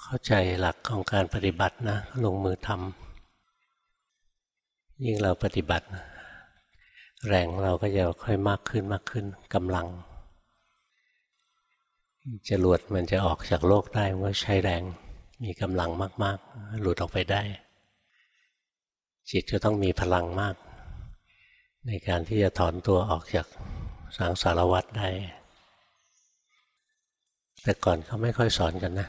เข้าใจหลักของการปฏิบัตินะลงมือทำยิ่งเราปฏิบัติ แรงเราก็จะค่อยมากขึ้นมากขึ้นกำลังจะหลุดมันจะออกจากโลกได้เมื่อใช้แรงมีกำลังมาก ๆ หลุดออกไปได้ จิตก็ต้องมีพลังมาก ในการที่จะถอนตัวออกจากสังสารวัฏได้ แต่ก่อนเขาไม่ค่อยสอนกันนะ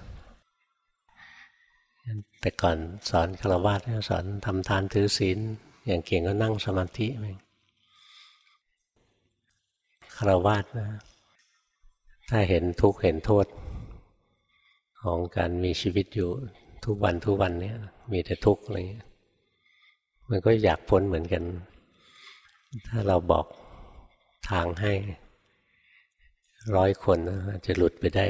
แต่ก่อนสอนฆรวาสสอนทำทานถือศีลอย่างเก่งก็นั่งสมาธิเองฆรวาสนะถ้าเห็นทุกข์เห็นโทษ ของการมีชีวิตอยู่ทุกวันทุกวันเนี้ยมีแต่ทุกข์อะไรเงี้ยมันก็อยากพ้นเหมือนกัน ถ้าเราบอกทางให้ร้อยคนจะหลุดไปได้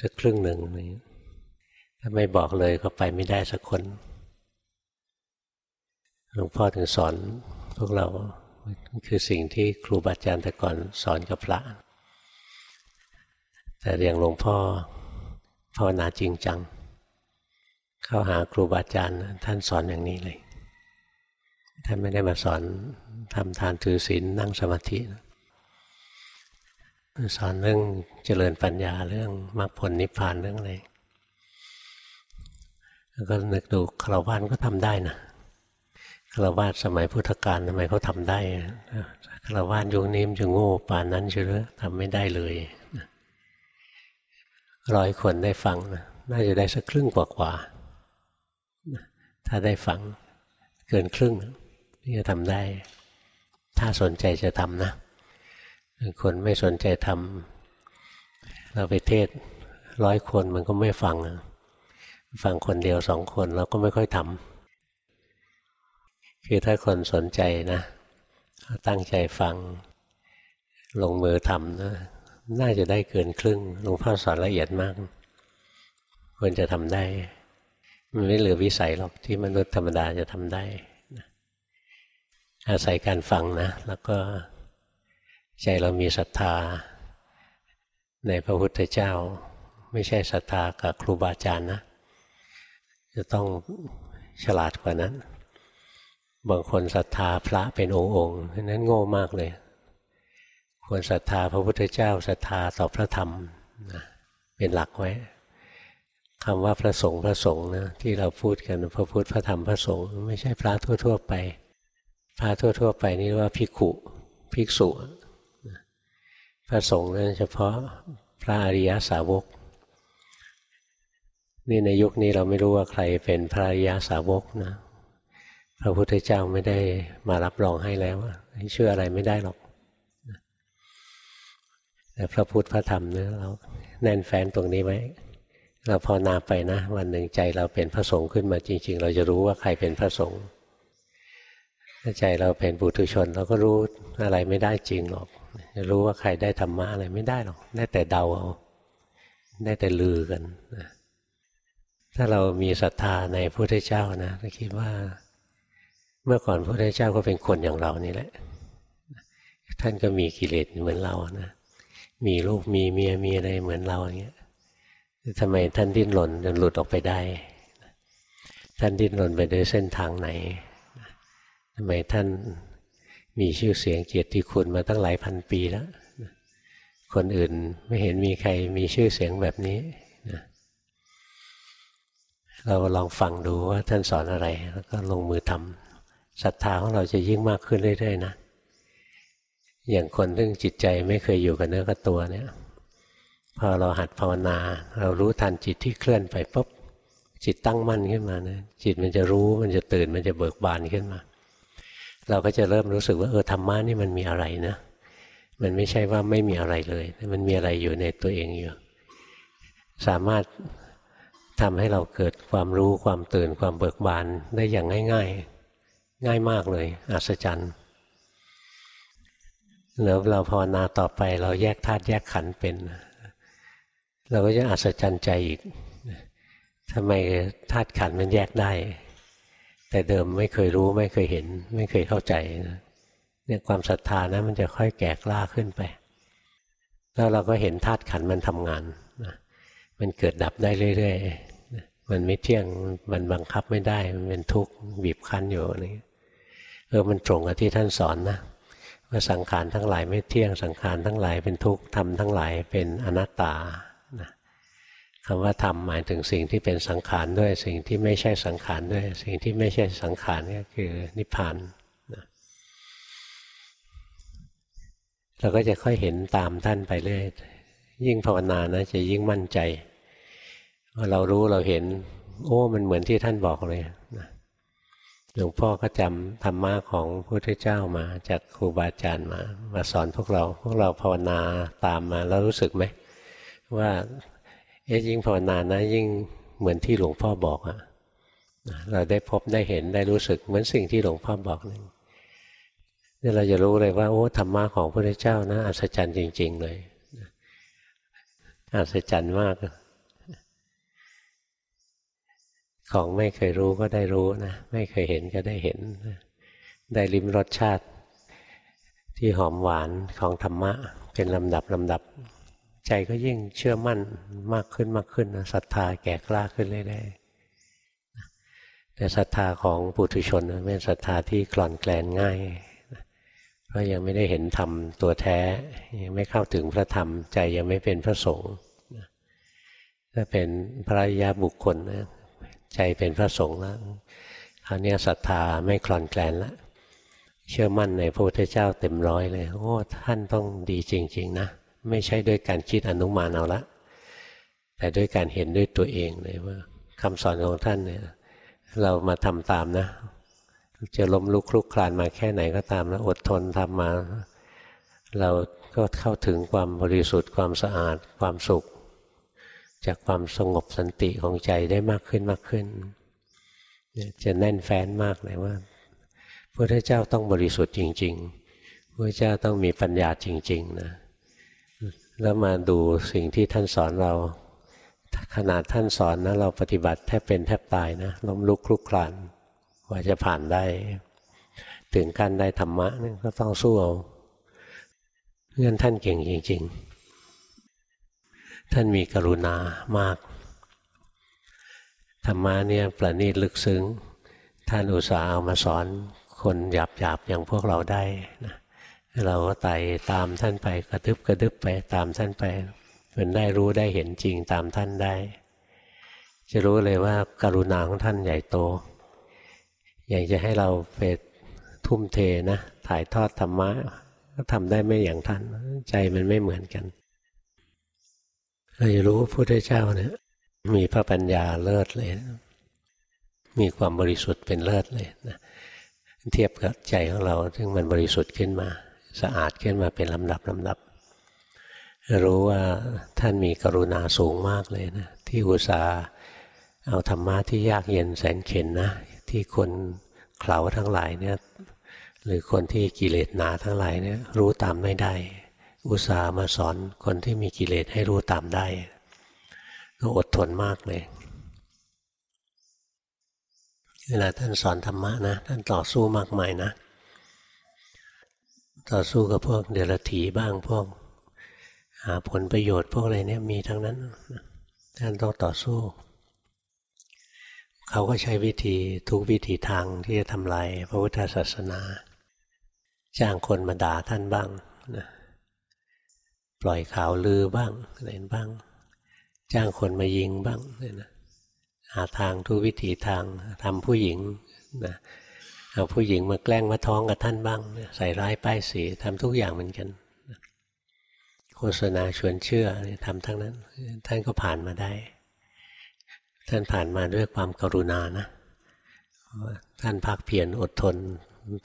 สักครึ่งหนึ่งอะไรเงี้ย ถ้าไม่บอกเลยก็ไปไม่ได้สักคนหลวงพ่อถึงสอนพวกเราคือสิ่งที่ครูบาอาจารย์แต่ก่อนสอนกับพระ แต่อย่างหลวงพ่อภาวนาจริงจัง เข้าหาครูบาอาจารย์ท่านสอนอย่างนี้เลย ท่านไม่ได้มาสอนทำทานถือศีลนั่งสมาธิสอนเรื่องเจริญปัญญาเรื่องมรรคผลนิพพานเรื่องอะไร แล้วก็นึกดูคารวานก็ทำได้นะคารวาสสมัยพุทธกาลทำไมเขาทำได้คารวาสยุคนี้มันจะโง่ป่านนั้นเชื่อทำไม่ได้เลยร้อยคนได้ฟังนะน่าจะได้สักครึ่งกว่าๆถ้าได้ฟังเกินครึ่งนี่จะทำได้ ถ้าสนใจจะทำนะคนไม่สนใจทำเราไปเทศร้อยคนมันก็ไม่ฟัง ฟังคนเดียวสองคนเราก็ไม่ค่อยทำคือถ้าคนสนใจนะตั้งใจฟังลงมือทำนะน่าจะได้เกินครึ่งหลวงพ่อสอนละเอียดมากควรจะทำได้ มันไม่เหลือวิสัยหรอกที่มนุษย์ธรรมดาจะทำได้อาศัยการฟังนะ แล้วก็ใจเรามีศรัทธา ในพระพุทธเจ้า ไม่ใช่ศรัทธากับครูบาอาจารย์นะ จะต้องฉลาดกว่านั้น บางคนศรัทธาพระเป็นองค์องค์นั้นโง่มากเลย ควรศรัทธาพระพุทธเจ้าศรัทธาต่อพระธรรมนะเป็นหลักไว้คำว่าพระสงฆ์พระสงฆ์นะที่เราพูดกันพระพุทธพระธรรมพระสงฆ์ไม่ใช่พระทั่ว ๆ ไป พระทั่ว ๆ ไปนี่ว่าภิกขุภิกษุพระสงฆ์นั้นเฉพาะพระอริยสาวก นี่ในยุคนี้เราไม่รู้ว่าใครเป็นพระอริยสาวกนะพระพุทธเจ้าไม่ได้มารับรองให้แล้วเชื่ออะไรไม่ได้หรอกแต่พระพุทธพระธรรมเนี่ยเราแน่นแฟ้นตรงนี้ไว้เราพอนาไปนะ วันหนึ่งใจเราเป็นพระสงฆ์ขึ้นมาจริง ๆ เราจะรู้ว่าใครเป็นพระสงฆ์ถ้าใจเราเป็นบุตุชน เราก็รู้อะไรไม่ได้จริงหรอกจะรู้ว่าใครได้ธรรมะอะไรไม่ได้หรอกได้แต่เดาเอาได้แต่ลือกันนะ ถ้าเรามีศรัทธาในพระพุทธเจ้านะเราคิดว่า เมื่อก่อนพระพุทธเจ้าก็เป็นคนอย่างเรานี่แหละ ท่านก็มีกิเลสเหมือนเรานะมีลูกมีเมียมีอะไรเหมือนเราอย่างเงี้ยทำไมท่านดิ้นรนจนหลุดออกไปได้ ท่านดิ้นรนไปโดยเส้นทางไหนทำไมท่านมีชื่อเสียงเกียรติคุณมาตั้งหลายพันปีแล้ว คนอื่นไม่เห็นมีใครมีชื่อเสียงแบบนี้ เราลองฟังดูว่าท่านสอนอะไร แล้วก็ลงมือทำศรัทธาของเราจะยิ่งมากขึ้นเรื่อยๆนะอย่างคนที่จิตใจไม่เคยอยู่กับเนื้อกับตัวเนี่ยพอเราหัดภาวนา เรารู้ทันจิตที่เคลื่อนไปปุ๊บจิตตั้งมั่นขึ้นมานะจิตมันจะรู้มันจะตื่นมันจะเบิกบานขึ้นมา เราก็จะเริ่มรู้สึกว่าเออธรรมะนี่มันมีอะไรนะ มันไม่ใช่ว่าไม่มีอะไรเลย มันมีอะไรอยู่ในตัวเองอยู่ สามารถ ทำให้เราเกิดความรู้ความตื่นความเบิกบานได้อย่างง่าย ๆ ง่ายมากเลย อัศจรรย์แล้วเราภาวนาต่อไปเราแยกธาตุแยกขันธ์เป็น เราก็จะอัศจรรย์ใจอีกทำไมธาตุขันธ์มันแยกได้ แต่เดิมไม่เคยรู้ไม่เคยเห็น ไม่เคยเข้าใจเนี่ยความศรัทธานะมันจะค่อยแก่กล้าขึ้นไป แล้วเราก็เห็นธาตุขันธ์มันทำงานมันเกิดดับได้เรื่อย มันไม่เที่ยงมันบังคับไม่ได้ มันเป็นทุกข์บีบคั้นอยู่นี่เออมันตรงกับที่ท่านสอนนะว่าสังขารทั้งหลายไม่เที่ยงสังขารทั้งหลายเป็นทุกข์ทำทั้งหลายเป็นอนัตตานะคำว่าธรรมหมายถึงสิ่งที่เป็นสังขารด้วย สิ่งที่ไม่ใช่สังขารด้วย สิ่งที่ไม่ใช่สังขารก็คือนิพพานนะเราก็จะค่อยเห็นตามท่านไปเรื่อยยิ่งภาวนานะจะยิ่งมั่นใจ เรารู้เราเห็น โอ้ มันเหมือนที่ท่านบอกเลยนะหลวงพ่อก็จำธรรมะของพระพุทธเจ้ามา จากครูบาอาจารย์มา มาสอนพวกเรา พวกเราภาวนาตามมา แล้วรู้สึกไหมว่าเอ๊ะยิ่งภาวนานะ ยิ่งเหมือนที่หลวงพ่อบอกอะเราได้พบได้เห็นได้รู้สึกเหมือนสิ่งที่หลวงพ่อบอกนึงนี่เราจะรู้เลยว่าโอ้ธรรมะของพระพุทธเจ้านะอัศจรรย์จริง ๆ เลยอัศจรรย์มาก ของไม่เคยรู้ก็ได้รู้นะไม่เคยเห็นก็ได้เห็น ได้ลิ้มรสชาติ ที่หอมหวานของธรรมะ เป็นลำดับลำดับ ใจก็ยิ่งเชื่อมั่นมากขึ้นมากขึ้นศรัทธาแก่กล้าขึ้นเรื่อยๆแต่ศรัทธาของปุถุชนเป็นศรัทธาที่คลอนแกลนง่ายเพราะยังไม่ได้เห็นธรรมตัวแท้ ยังไม่เข้าถึงพระธรรมใจยังไม่เป็นพระสงฆ์ถ้าเป็นพระยาบุคคลนะ ใจเป็นพระสงฆ์แล้วคราวนี้ศรัทธาไม่คลอนแคลนแล้วเชื่อมั่นในพระพุทธเจ้าเต็มร้อยเลย โอ้ท่านต้องดีจริง ๆ นะ ไม่ใช่ด้วยการคิดอนุมานเอาละ แต่ด้วยการเห็นด้วยตัวเองเลยว่าคำสอนของท่านเนี่ย เรามาทำตามนะ จะล้มลุกคลุกคลานมาแค่ไหนก็ตามแล้วอดทนทำมา เราก็เข้าถึงความบริสุทธิ์ความสะอาดความสุข จากความสงบสันติของใจได้มากขึ้นมากขึ้น จะแน่นแฟ้นมากเลยว่าพระเจ้าต้องบริสุทธิ์จริง ๆ พระเจ้าต้องมีปัญญาจริง ๆ นะ แล้วมาดูสิ่งที่ท่านสอนเรา ขนาดท่านสอนนะเราปฏิบัติแทบเป็นแทบตายนะล้มลุกคลุกคลานกว่าจะผ่านได้ ถึงการได้ธรรมะนี่ก็ต้องสู้เอาเงื่อนท่านเก่งจริง ๆ ท่านมีกรุณามาก ธรรมะเนี่ยประณีตลึกซึ้ง ท่านอุตส่าห์เอามาสอนคนหยาบหยาบอย่างพวกเราได้นะเราก็ไต่ตามท่านไปกระดึบกระดึบไปตามท่านไปเป็นได้รู้ได้เห็นจริงตามท่านได้ จะรู้เลยว่าการุณาของท่านใหญ่โต อยากจะให้เราไปทุ่มเทนะ ถ่ายทอดธรรมะก็ทำได้ไม่อย่างท่าน ใจมันไม่เหมือนกัน เราจะรู้ว่าพระพุทธเจ้าเนี่ยมีพระปัญญาเลิศเลย มีความบริสุทธิ์เป็นเลิศเลยนะเทียบกับใจของเราซึ่งมันบริสุทธิ์ขึ้นมา สะอาดขึ้นมาเป็นลำดับลำดับ รู้ว่าท่านมีกรุณาสูงมากเลยนะที่อุตส่าห์เอาธรรมะที่ยากเย็นแสนเข็นนะ ที่คนเข่าทั้งหลายเนี่ยหรือคนที่กิเลสหนาทั้งหลายเนี่ยรู้ตามไม่ได้ อุตส่าห์มาสอนคนที่มีกิเลสให้รู้ตามได้ ก็อดทนมากเลยเวลาท่านสอนธรรมะนะ ท่านต่อสู้มากมายนะ ต่อสู้กับพวกเดรัจฉีบ้างพวก หาผลประโยชน์พวกอะไรเนี่ยมีทั้งนั้น ท่านต้องต่อสู้ เขาก็ใช้วิธีทุกวิธีทางที่จะทำลายพระพุทธศาสนา จ้างคนมาด่าท่านบ้างนะ ปล่อยข่าวลือบ้างอะไรบ้าง จ้างคนมายิงบ้างเนี่ยนะหาทางทุกวิถีทางทำผู้หญิงนะเอาผู้หญิงมาแกล้งมาท้องกับท่านบ้าง ใส่ร้ายป้ายสีทำทุกอย่างเหมือนกันโฆษณาชวนเชื่อทำทั้งนั้น ท่านก็ผ่านมาได้ ท่านผ่านมาด้วยความกรุณานะท่านภาคเพียรอดทน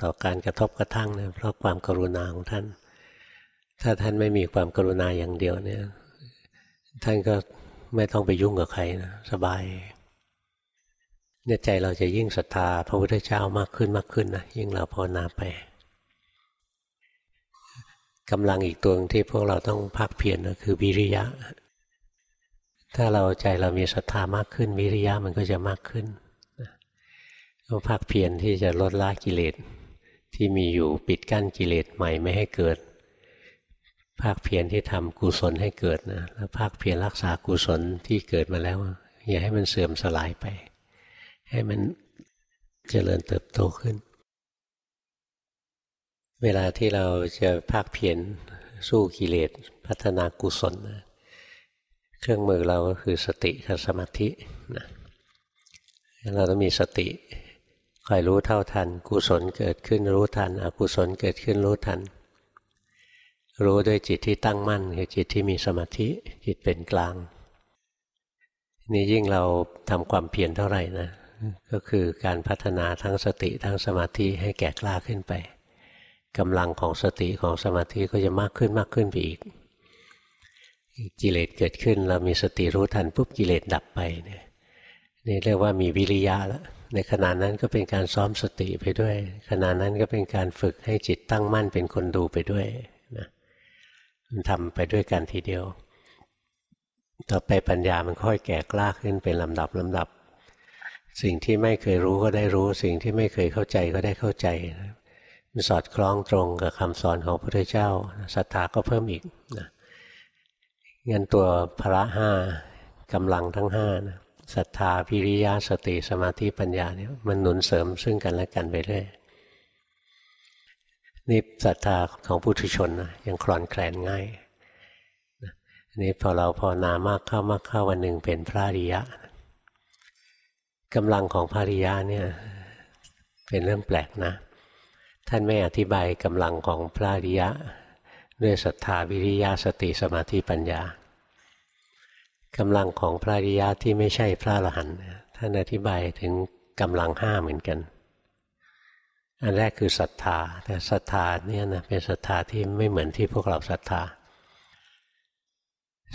ต่อการกระทบกระทั่งเนี่ยเพราะความกรุณาของท่าน ถ้าท่านไม่มีความกรุณาอย่างเดียวเนี่ย ท่านก็ไม่ต้องไปยุ่งกับใครนะสบายเนี่ยใจเราจะยิ่งศรัทธาพระพุทธเจ้ามากขึ้นมากขึ้นนะยิ่งเราภาวนาไปกำลังอีกตัวที่พวกเราต้องภาคเพียรนะคือวิริยะ ถ้าเราใจเรามีศรัทธามากขึ้นวิริยะมันก็จะมากขึ้นต้องภาคเพียรที่จะลดละกิเลสที่มีอยู่ปิดกั้นกิเลสใหม่ไม่ให้เกิด ภาคเพียรที่ทำกุศลให้เกิดนะแล้วภาคเพียรรักษากุศลที่เกิดมาแล้ว อย่าให้มันเสื่อมสลายไป ให้มันเจริญเติบโตขึ้น เวลาที่เราจะภาคเพียรสู้กิเลสพัฒนากุศลเครื่องมือเราก็คือสติกับสมาธินะเราต้องมีสติคอยรู้เท่าทัน กุศลเกิดขึ้นรู้ทัน อกุศลเกิดขึ้นรู้ทัน รู้ด้วยจิตที่ตั้งมั่นคือจิตที่มีสมาธิจิตเป็นกลาง นี่ยิ่งเราทำความเพียรเท่าไหร่นะก็คือการพัฒนาทั้งสติทั้งสมาธิให้แก่กล้าขึ้นไปกำลังของสติของสมาธิก็จะมากขึ้นมากขึ้นไปอีก กิเลสเกิดขึ้น เรามีสติรู้ทันปุ๊บกิเลสดับไปเนี่ยนี่เรียกว่ามีวิริยะแล้วในขณะนั้นก็เป็นการซ้อมสติไปด้วย ขณะนั้นก็เป็นการฝึกให้จิตตั้งมั่นเป็นคนดูไปด้วย มันทำไปด้วยกันทีเดียว ต่อไปปัญญามันค่อยแก่กล้าขึ้นเป็นลำดับลำดับ สิ่งที่ไม่เคยรู้ก็ได้รู้ สิ่งที่ไม่เคยเข้าใจก็ได้เข้าใจมันสอดคล้องตรงกับคำสอนของพระพุทธเจ้าศรัทธาก็เพิ่มอีกนะงั้นตัวพระห้ากำลังทั้งห้านะศรัทธาพิริยะสติสมาธิปัญญาเนี่ยมันหนุนเสริมซึ่งกันและกันไปเรื่อย นี่ศรัทธาของผู้ทุชนนะยังคลอนแคลนง่ายนี่พอเราพอนามากเข้ามากเข้าวันหนึ่งเป็นพระริยะกำลังของพระริยะเนี่ยเป็นเรื่องแปลกนะ ท่านไม่อธิบายกำลังของพระริยะ ด้วยศรัทธาวิริยะสติสมาธิปัญญากำลังของพระริยะที่ไม่ใช่พระอรหันต์ท่านอธิบายถึงกำลังห้าเหมือนกัน อันแรกคือศรัทธา แต่ศรัทธาเนี่ยนะเป็นศรัทธาที่ไม่เหมือนที่พวกเราศรัทธา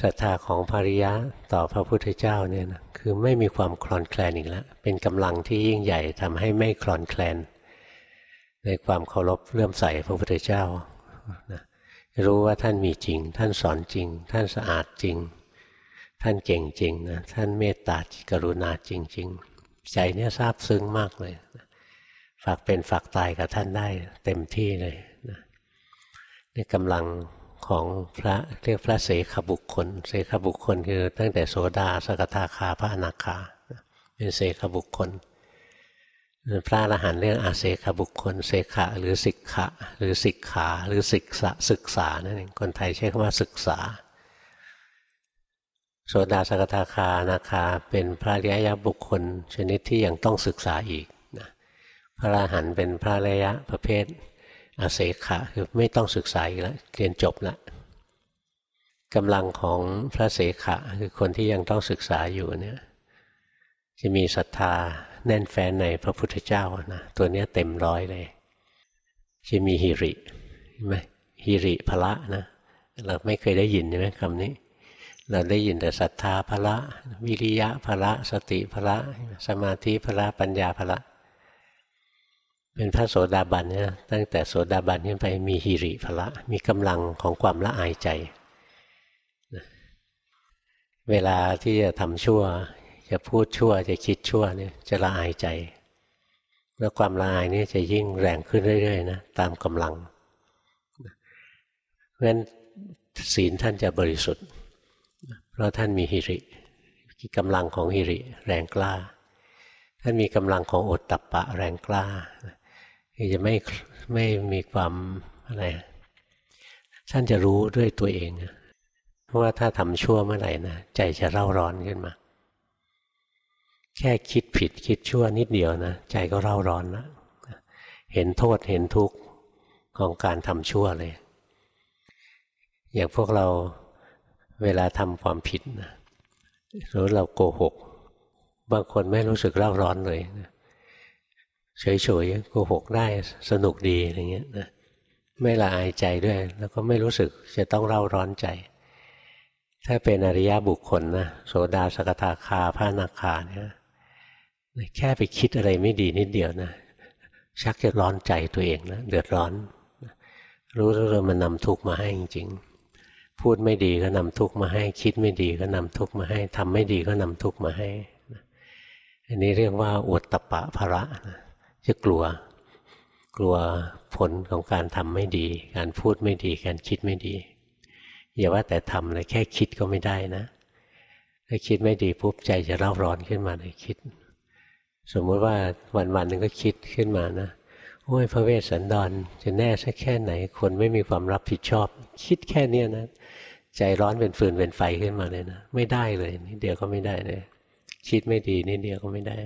ศรัทธาของภริยะต่อพระพุทธเจ้าเนี่ยนะคือไม่มีความคลอนแคลนอีกแล้วเป็นกำลังที่ยิ่งใหญ่ทำให้ไม่คลอนแคลน ในความเคารพเลื่อมใสพระพุทธเจ้านะรู้ว่าท่านมีจริง ท่านสอนจริง ท่านสะอาดจริง ท่านเก่งจริงนะท่านเมตตากรุณาจริง ๆ ใจเนี่ยซาบซึ้งมากเลย ฝากเป็นฝากตายกับท่านได้เต็มที่เลยนะนี่กำลังของพระเรียกพระเสขบุคคล เสขบุคคลคือตั้งแต่โสดาสกทาคาพระอนาคาเป็นเสขบุคคล พระอรหันต์เรื่องอาเสขบุคคล เสขะหรือสิกขะหรือสิกขาหรือศึกษาศึกษานั่นเองคนไทยใช้คำว่าศึกษา โสดาสกทาคานาคาเป็นพระริยบุคคลชนิดที่ยังต้องศึกษาอีก พระอรหันต์เป็นพระริยะประเภทอาเสขะคือไม่ต้องศึกษาอีกแล้วเรียนจบแล้วกำลังของพระเสขะคือคนที่ยังต้องศึกษาอยู่เนี่ยจะมีศรัทธาแน่นแฟ้นในพระพุทธเจ้านะตัวนี้เต็มร้อยเลย จะมีฮิริใช่ไหมฮิริพละนะเราไม่เคยได้ยินใช่ไหมคำนี้ เราได้ยินแต่ศรัทธาพละ วิริยะพละ สติพละ สมาธิพละปัญญาพละ เป็นพระโสดาบันเนี่ยตั้งแต่โสดาบันขึ้นไปมีฮิริพละ มีกำลังของความละอายใจ เวลาที่จะทำชั่ว จะพูดชั่วจะคิดชั่วเนี่ยจะละอายใจ แล้วความละอายนี่จะยิ่งแรงขึ้นเรื่อยๆนะตามกำลังเพราะฉะนั้นศีลท่านจะบริสุทธิ์ เพราะท่านมีฮิริกำลังของฮิริแรงกล้า ท่านมีกำลังของอดตับปะแรงกล้า คือจะไม่ไม่มีความอะไรท่านจะรู้ด้วยตัวเองเพราะว่าถ้าทำชั่วเมื่อไหร่นะใจจะเร่าร้อนขึ้นมา แค่คิดผิดคิดชั่วนิดเดียวนะใจก็เร่าร้อนแล้วเห็นโทษเห็นทุกข์ของการทำชั่วเลย อย่างพวกเราเวลาทำความผิดนะหรือเราโกหก บางคนไม่รู้สึกเร่าร้อนเลยนะ เฉยๆโกหกได้สนุกดีอะไรเงี้ยนะไม่ละอายใจด้วย แล้วก็ไม่รู้สึกจะต้องเร่าร้อนใจ ถ้าเป็นอริยบุคคลนะโสดาสกทาคาพระนาคาเนี่ยแค่ไปคิดอะไรไม่ดีนิดเดียวนะ ชักจะร้อนใจตัวเองนะเดือดร้อน รู้แล้วมันนำทุกข์มาให้จริงๆ พูดไม่ดีก็นำทุกข์มาให้ คิดไม่ดีก็นำทุกข์มาให้ทำไม่ดีก็นำทุกข์มาให้ อันนี้เรียกว่าอวดตปะภระ จะกลัว กลัวผลของการทำไม่ดี การพูดไม่ดี การคิดไม่ดีอย่าว่าแต่ทำเลยแค่คิดก็ไม่ได้นะ ถ้าคิดไม่ดีปุ๊บใจจะเร่าร้อนขึ้นมาเลยคิด สมมติว่าวันวันหนึ่งก็คิดขึ้นมานะโอ้ยพระเวสสันดรจะแน่สักแค่ไหน คนไม่มีความรับผิดชอบ คิดแค่เนี้ยนะใจร้อนเป็นฟืนเป็นไฟขึ้นมาเลยนะ ไม่ได้เลยนิดเดียวก็ไม่ได้เลย คิดไม่ดีนิดเดียวก็ไม่ได้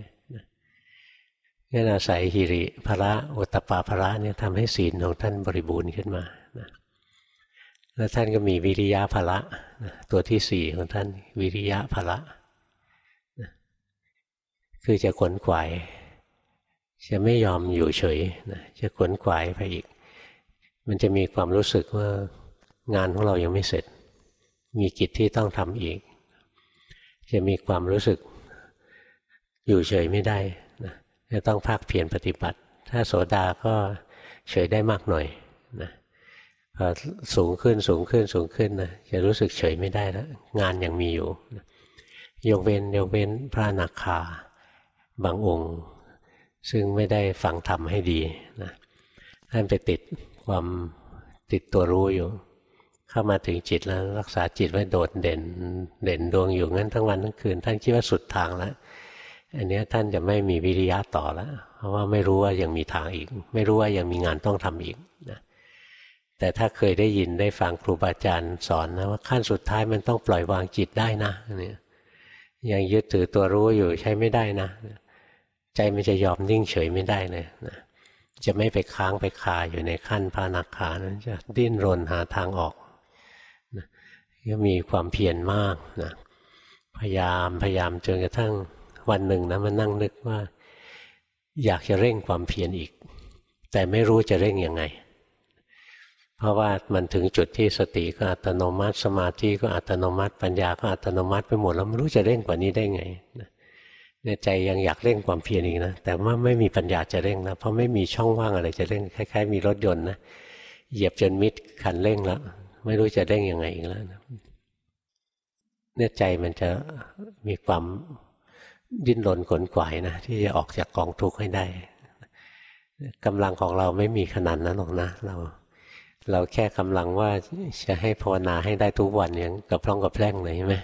งั้นอาศัยฮิริภระโอตปาภระเนี่ยทำให้ศีลของท่านบริบูรณ์ขึ้นมานะแล้วท่านก็มีวิริยะภระนะตัวที่สี่ของท่านวิริยะภระนะคือจะขนขวายจะไม่ยอมอยู่เฉยนะจะขนขวายไปอีก มันจะมีความรู้สึกว่างานของเรายังไม่เสร็จ มีกิจที่ต้องทำอีก จะมีความรู้สึกอยู่เฉยไม่ได้ จะต้องภาคเพียรปฏิบัติ ถ้าโสดาก็เฉยได้มากหน่อยนะพอสูงขึ้นสูงขึ้นสูงขึ้นนะจะรู้สึกเฉยไม่ได้แล้วงานยังมีอยู่ยกเว้นยกเว้นพระนาคาบางองค์ ซึ่งไม่ได้ฟังธรรมให้ดีนะท่านไปติดความติดตัวรู้อยู่ เข้ามาถึงจิตแล้วรักษาจิตไว้โดดเด่น เด่นดวงอยู่งั้นทั้งวันทั้งคืนท่านคิดว่าสุดทางแล้ว อันนี้ท่านจะไม่มีวิริยะต่อแล้ว เพราะว่าไม่รู้ว่ายังมีทางอีก ไม่รู้ว่ายังมีงานต้องทำอีกนะแต่ถ้าเคยได้ยินได้ฟังครูบาอาจารย์สอนนะว่าขั้นสุดท้ายมันต้องปล่อยวางจิตได้นะเนี่ยยังยึดถือตัวรู้อยู่ใช้ไม่ได้นะ ใจมันจะยอมนิ่งเฉยไม่ได้เลยนะจะไม่ไปค้างไปคาอยู่ในขั้นพานักขานะจะดิ้นรนหาทางออกนะก็มีความเพียรมากนะพยายามพยายามจนกระทั่ง วันหนึ่งนะมันนั่งนึกว่า อยากจะเร่งความเพียรอีก แต่ไม่รู้จะเร่งยังไง เพราะว่ามันถึงจุดที่สติก็อัตโนมัติสมาธิก็อัตโนมัติ ปัญญาก็อัตโนมัติไปหมดแล้วไม่รู้จะเร่งกว่านี้ได้ไงในใจยังอยากเร่งความเพียรอีกนะแต่ว่าไม่มีปัญญาจะเร่งนะเพราะไม่มีช่องว่างอะไรจะเร่งคล้ายๆ มีรถยนต์นะเหยียบจนมิดคันเร่งแล้วไม่รู้จะเร่งยังไงอีกแล้วเนี่ยใจมันจะมีความ ดิ้นรนขนขวายนะที่จะออกจากกองทุกข์ให้ได้กำลังของเราไม่มีขนาดนั้นหรอกนะ เราเราแค่กำลังว่าจะให้ภาวนาให้ได้ทุกวันอย่างกับพร่องกับแพร่งเลยใช่ไหม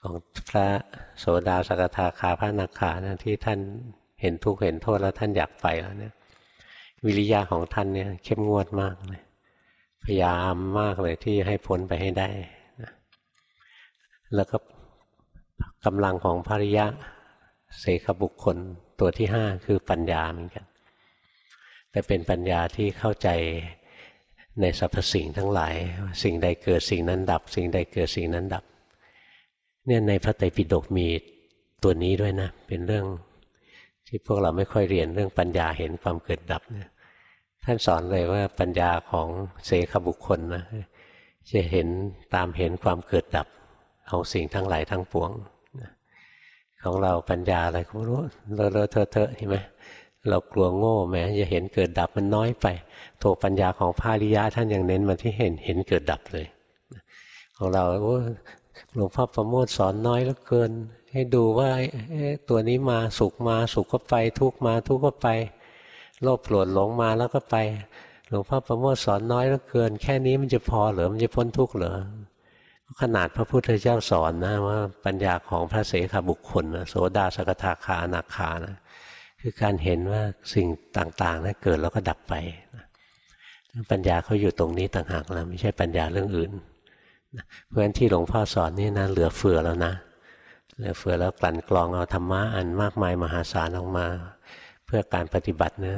ของพระโสดาสกทาคาพระนาคานะที่ท่านเห็นทุกข์เห็นโทษแล้วท่านอยากไปแล้วเนี่ย วิริยะของท่านเนี่ยเข้มงวดมากเลยพยายามมากเลยที่ให้พ้นไปให้ได้นะแล้วก็ กำลังของภริยะเสขบุคคลตัวที่ห้าคือปัญญาเหมือนกัน แต่เป็นปัญญาที่เข้าใจในสรรพสิ่งทั้งหลาย สิ่งใดเกิดสิ่งนั้นดับ สิ่งใดเกิดสิ่งนั้นดับ เนี่ยในพระไตรปิฎกมีตัวนี้ด้วยนะ เป็นเรื่องที่พวกเราไม่ค่อยเรียนเรื่องปัญญาเห็นความเกิดดับเนี่ยท่านสอนเลยว่าปัญญาของเสขบุคคลนะจะเห็นตามเห็นความเกิดดับของสิ่งทั้งหลายทั้งปวง ของเราปัญญาอะไรก็ไม่รู้เลอะเลอะเทอะเทอะเห็นไหมเรากลัวโง่แม้จะเห็นเกิดดับมันน้อยไปโถปัญญาของพาริยะท่านยังเน้นมาที่เห็นเห็นเกิดดับเลย ของเราโอ้หลวงพ่อประโมทสอนน้อยเหลือเกิน ให้ดูว่าตัวนี้มาสุขมาสุขก็ไป ทุกมาทุกก็ไปโลภโกรธหลงมาแล้วก็ไป หลวงพ่อประโมทสอนน้อยเหลือเกิน แค่นี้มันจะพอเหรอมันจะพ้นทุกข์เหรอ ขนาดพระพุทธเจ้าสอนนะว่าปัญญาของพระเสขบุคคลนะโสดาสกทาคานาคานะคือการเห็นว่าสิ่งต่างๆนะเกิดแล้วก็ดับไปนะปัญญาเขาอยู่ตรงนี้ต่างหากนะไม่ใช่ปัญญาเรื่องอื่นนะเพราะฉะนั้นที่หลวงพ่อสอนนี่นะเหลือเฟือแล้วนะ เหลือเฟือแล้วกลั่นกรองเอาธรรมะอันมากมายมหาศาลออกมา เพื่อการปฏิบัติเนะ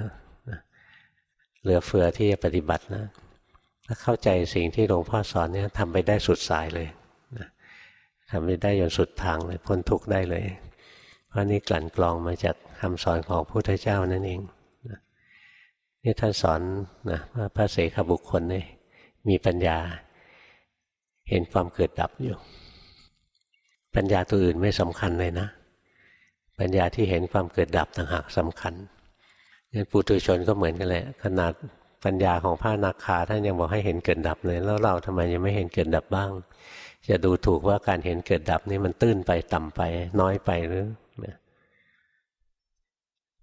เหลือเฟือที่จะปฏิบัตินะ ถ้าเข้าใจสิ่งที่หลวงพ่อสอนเนี่ยทำไปได้สุดสายเลยนะทำไปได้จนสุดทางเลยพ้นทุกข์ได้เลย เพราะนี่กลั่นกรองมาจากคำสอนของพระพุทธเจ้านั่นเองนะนี่ท่านสอนนะว่าพระเสขบุคคลเนี่ยมีปัญญาเห็นความเกิดดับอยู่ ปัญญาตัวอื่นไม่สำคัญเลยนะ ปัญญาที่เห็นความเกิดดับต่างหากสำคัญงั้นปุถุชนก็เหมือนกันแหละขนาด ปัญญาของพระนาคาท่านยังบอกให้เห็นเกิดดับเลย แล้วเราทำไมยังไม่เห็นเกิดดับบ้าง จะดูถูกว่าการเห็นเกิดดับนี่มันตื้นไปต่ำไป น้อยไปหรือ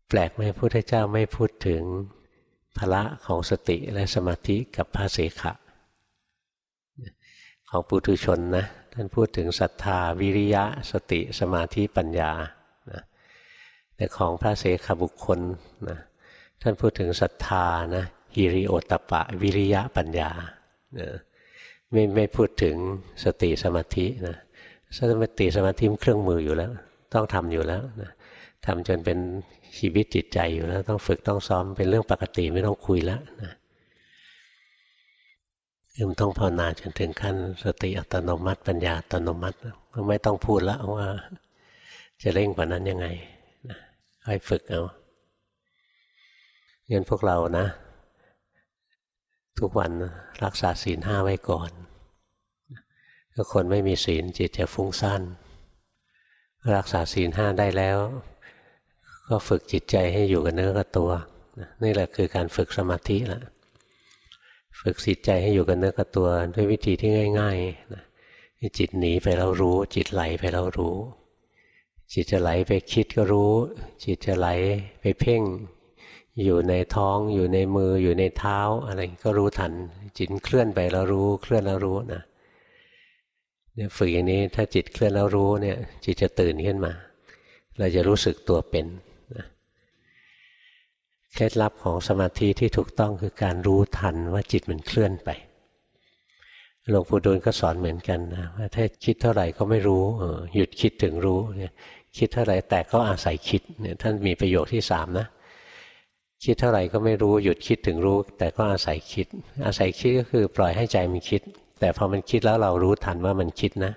แปลกไหมพุทธเจ้าไม่พูดถึงพละของสติและสมาธิกับพระเสขะ ของปุถุชนนะท่านพูดถึงศรัทธาวิริยะ สติสมาธิปัญญานะแต่ของพระเสขบุคคลนะท่านพูดถึงศรัทธานะ ฮิริโอตปะ วิริยะปัญญานะไม่ไม่พูดถึงสติสมาธินะสติสมาธิมันเครื่องมืออยู่แล้ว ต้องทำอยู่แล้วนะทำจนเป็นชีวิตจิตใจอยู่แล้ว ต้องฝึกต้องซ้อมเป็นเรื่องปกติไม่ต้องคุยแล้วนะคือมันต้องภาวนาจนถึงขั้นสติอัตโนมัติ ปัญญาอัตโนมัติก็ไม่ต้องพูดแล้วว่า จะเร่งกว่านั้นยังไงค่อยฝึกเอาเงินพวกเรานะ ทุกวันรักษาศีลห้าไว้ก่อนถ้าคนไม่มีศีลจิตจะฟุ้งซ่านรักษาศีลห้าได้แล้ว ก็ฝึกจิตใจให้อยู่กับเนื้อกับตัวนี่แหละคือการฝึกสมาธิละฝึกจิตใจให้อยู่กับเนื้อกับตัว ด้วยวิธีที่ง่ายๆนะจิตหนีไปเรารู้ จิตไหลไปเรารู้ จิตจะไหลไปคิดก็รู้ จิตจะไหลไปเพ่ง อยู่ในท้องอยู่ในมืออยู่ในเท้า อะไรก็รู้ทัน จิตเคลื่อนไปเรารู้เคลื่อนแล้วรู้นะเนี่ยฝึกอย่างนี้ถ้าจิตเคลื่อนแล้วรู้เนี่ยจิตจะตื่นขึ้นมา เราจะรู้สึกตัวเป็นนะเคล็ดลับของสมาธิที่ถูกต้องคือการรู้ทันว่าจิตมันเคลื่อนไปหลวงปู่ดูลก็สอนเหมือนกันนะว่าถ้าคิดเท่าไหร่ก็ไม่รู้หยุดคิดถึงรู้เนี่ยคิดเท่าไหร่แต่ก็อาศัยคิดเนี่ยท่านมีประโยคที่สามนะ คิดเท่าไหร่ก็ไม่รู้หยุดคิดถึงรู้ แต่ก็อาศัยคิด อาศัยคิดก็คือปล่อยให้ใจมันคิด แต่พอมันคิดแล้วเรารู้ทันว่ามันคิดนะ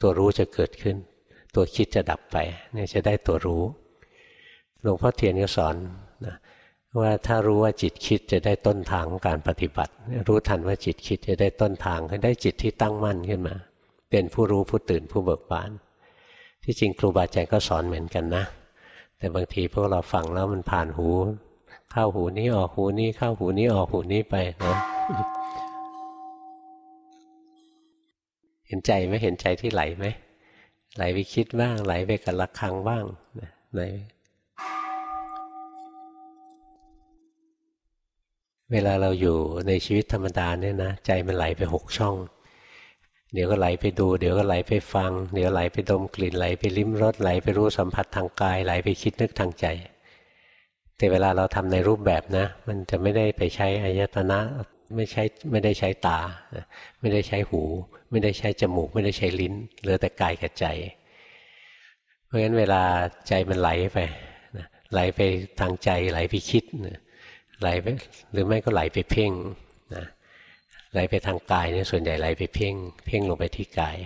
ตัวรู้จะเกิดขึ้น ตัวคิดจะดับไปเนี่ยจะได้ตัวรู้หลวงพ่อเทียนก็สอนนะว่าถ้ารู้ว่าจิตคิดจะได้ต้นทางของการปฏิบัติ รู้ทันว่าจิตคิดจะได้ต้นทางได้จิตที่ตั้งมั่นขึ้นมา เป็นผู้รู้ผู้ตื่นผู้เบิกบาน ที่จริงครูบาอาจารย์ก็สอนเหมือนกันนะ แต่บางทีพวกเราฟังแล้วมันผ่านหู เข้าหูนี้ออกหูนี้เข้าหูนี้ออกหูนี้ไปนะเห็นใจไหมเห็นใจที่ไหลไหมไหลไปคิดบ้าง ไหลไปกับระคังบ้างไหนเวลาเราอยู่ในชีวิตธรรมดาเนี่ยนะใจมันไหลไปหกช่อง เดี๋ยวก็ไหลไปดู เดี๋ยวก็ไหลไปฟัง เดี๋ยวไหลไปดมกลิ่นไหลไปลิ้มรสไหลไปรู้สัมผัสทางกาย ไหลไปคิดนึกทางใจ แต่เวลาเราทำในรูปแบบนะ มันจะไม่ได้ไปใช้อายตนะไม่ใช้ไม่ได้ใช้ตา ไม่ได้ใช้หู ไม่ได้ใช้จมูก ไม่ได้ใช้ลิ้น เหลือแต่กายกับใจ เพราะฉะนั้นเวลาใจมันไหลไปไหลไปทางใจไหลไปคิดไหลไปหรือไม่ก็ไหลไปเพ่งนะไหลไปทางกายเนี่ยส่วนใหญ่ไหลไปเพ่ง เพ่งลงไปที่กาย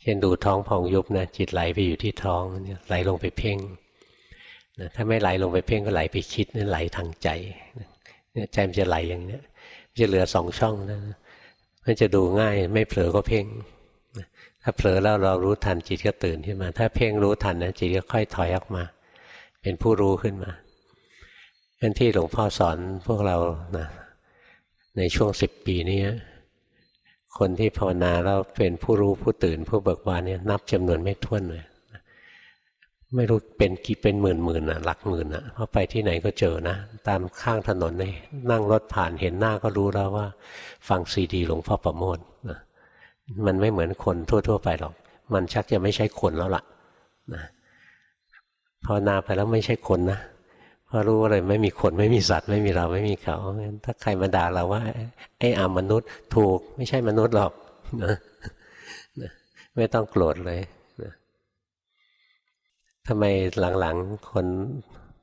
เช่นดูท้องพองยุบนะจิตไหลไปอยู่ที่ท้องไหลลงไปเพ่ง นะถ้าไม่ไหลลงไปเพ่งก็ไหลไปคิดนั่ไหลทางใจเนี่ยใจมันจะไหลอย่างเนี้ยจะเหลือสองช่องนะมันจะดูง่ายไม่เผลอก็เพ่งถ้าเผลอแล้วเรารู้ทันจิตก็ตื่นขึ้นมา ถ้าเพ่งรู้ทันนะจิตก็ค่อยถอยออกมา เป็นผู้รู้ขึ้นมาอันที่หลวงพ่อสอนพวกเรานะในช่วงสิบปีนี้คนที่ภาวนาแล้วเป็นผู้รู้ผู้ตื่นผู้เบิกบานเนี่ยนับจำนวนไม่ถ้วนเลย ไม่รู้เป็นกี่เป็นหมื่นหมื่นอะหลักหมื่นอะเพราะไปที่ไหนก็เจอนะ ตามข้างถนนนี่นั่งรถผ่านเห็นหน้าก็รู้แล้วว่า ฟังซีดีหลวงพ่อประโมทนะมันไม่เหมือนคนทั่ว ๆ ไปหรอก มันชักจะไม่ใช่คนแล้วล่ะนะพอนาไปแล้วไม่ใช่คนนะเพราะรู้ว่าเลยไม่มีคนไม่มีสัตว์ไม่มีเราไม่มีเขาถ้าใครมาด่าเราว่า ไอ้อามนุษย์ถูกไม่ใช่มนุษย์หรอกนะไม่ต้องโกรธเลย ทำไมหลังๆ คน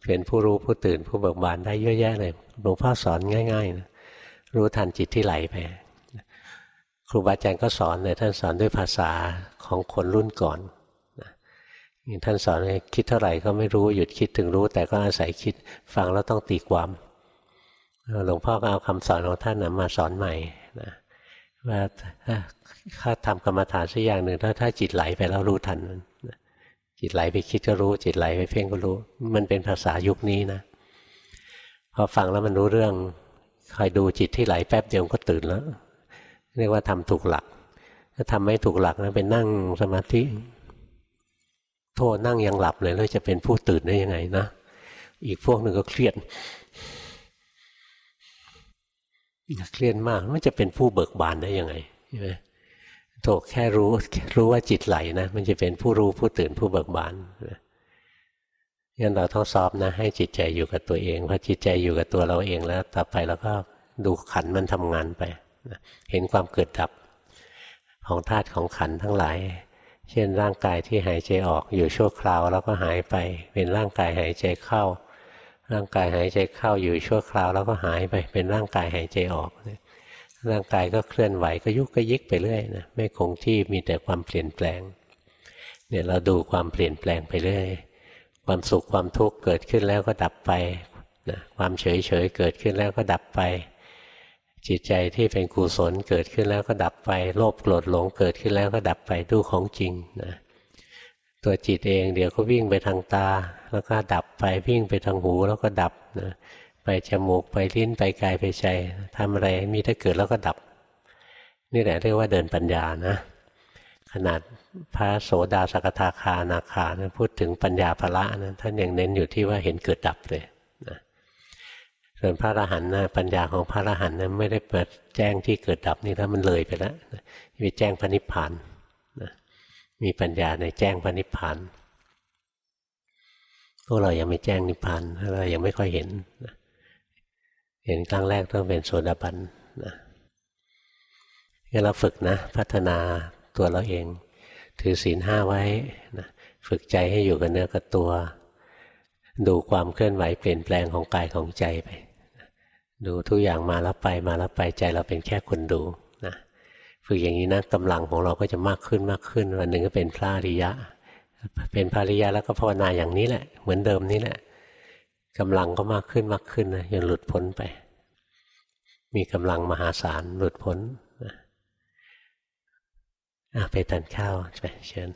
เป็นผู้รู้ผู้ตื่นผู้เบิกบานได้เยอะแยะเลยหลวงพ่อสอนง่ายๆนะรู้ทันจิตที่ไหลไป ครูบาอาจารย์ก็สอนเลยท่านสอนด้วยภาษาของคนรุ่นก่อนท่านสอนคิดเท่าไหร่ก็ไม่รู้หยุดคิดถึงรู้ แต่ก็อาศัยคิดฟังแล้วต้องตีความหลวงพ่อก็เอาคำสอนของท่านนะมาสอนใหม่นะว่าถ้าทำกรรมฐานสักอย่างหนึ่งถ้าถ้าจิตไหลไปแล้วรู้ทันมัน จิตไหลไปคิดก็รู้ จิตไหลไปเพ่งก็รู้ มันเป็นภาษายุคนี้นะพอฟังแล้วมันรู้เรื่องคอยดูจิตที่ไหลแป๊บเดียวก็ตื่นแล้ว เรียกว่าทำถูกหลัก ถ้าทำไม่ถูกหลักนะเป็นนั่งสมาธิโทษนั่งยังหลับเลยแล้วจะเป็นผู้ตื่นได้ยังไงนะอีกพวกหนึ่งก็เครียดเครียดมากมันจะเป็นผู้เบิกบานได้ยังไงใช่ไหม ถูกแค่รู้รู้ว่าจิตไหลนะมันจะเป็นผู้รู้ผู้ตื่นผู้เบิกบานงั้นเราต้องสอบนะ ให้จิตใจอยู่กับตัวเองพอจิตใจอยู่กับตัวเราเองแล้ว ต่อไปเราก็ดูขันมันทำงานไปเห็นความเกิดดับของธาตุของขันทั้งหลาย เช่นร่างกายที่หายใจออกอยู่ชั่วคราวแล้วก็หายไป เป็นร่างกายหายใจเข้า ร่างกายหายใจเข้าอยู่ชั่วคราวแล้วก็หายไป เป็นร่างกายหายใจออก ร่างกายก็เคลื่อนไหวก็ยุกก็ยิกไปเรื่อยนะไม่คงที่มีแต่ความเปลี่ยนแปลงเนี่ยเราดูความเปลี่ยนแปลงไปเรื่อยความสุขความทุกข์เกิดขึ้นแล้วก็ดับไปนะความเฉยเฉยเกิดขึ้นแล้วก็ดับไป จิตใจที่เป็นกุศลเกิดขึ้นแล้วก็ดับไป โลภโกรธหลงเกิดขึ้นแล้วก็ดับไปดูของจริงนะตัวจิตเองเดี๋ยวก็วิ่งไปทางตา แล้วก็ดับไปวิ่งไปทางหูแล้วก็ดับนะ ไปจมูกไปลิ้นไปกายไปใจทำอะไรมีถ้าเกิดแล้วก็ดับ นี่แหละเรียกว่าเดินปัญญานะขนาดพระโสดาสกทาคานาคานะพูดถึงปัญญาภละนะท่านยังเน้นอยู่ที่ว่าเห็นเกิดดับเลยนะส่วนพระอรหันต์นะปัญญาของพระอรหันต์นะไม่ได้เปิดแจ้งที่เกิดดับนี่แล้วมันเลยไปแล้วนะมีแจ้งพระนิพพานนะมีปัญญาในแจ้งพระนิพพานพวกเรายังไม่แจ้งนิพพานเรายังไม่ค่อยเห็นนะ เห็นครั้งแรกต้องเป็นโสดาบันนะงั้นเราฝึกนะ พัฒนาตัวเราเอง ถือศีลห้าไว้นะฝึกใจให้อยู่กับเนื้อกับตัว ดูความเคลื่อนไหวเปลี่ยนแปลงของกายของใจไป ดูทุกอย่างมาแล้วไปมาแล้วไปใจเราเป็นแค่คนดูนะฝึกอย่างนี้นะกำลังของเราก็จะมากขึ้นมากขึ้น วันหนึ่งก็เป็นพระอริยะ เป็นพระอริยะแล้วก็ภาวนาอย่างนี้แหละ เหมือนเดิมนี่แหละ กำลังก็มากขึ้นมากขึ้นนะจนหลุดพ้นไป มีกำลังมหาศาลหลุดพ้นนะไปทานข้าวไปเชิญ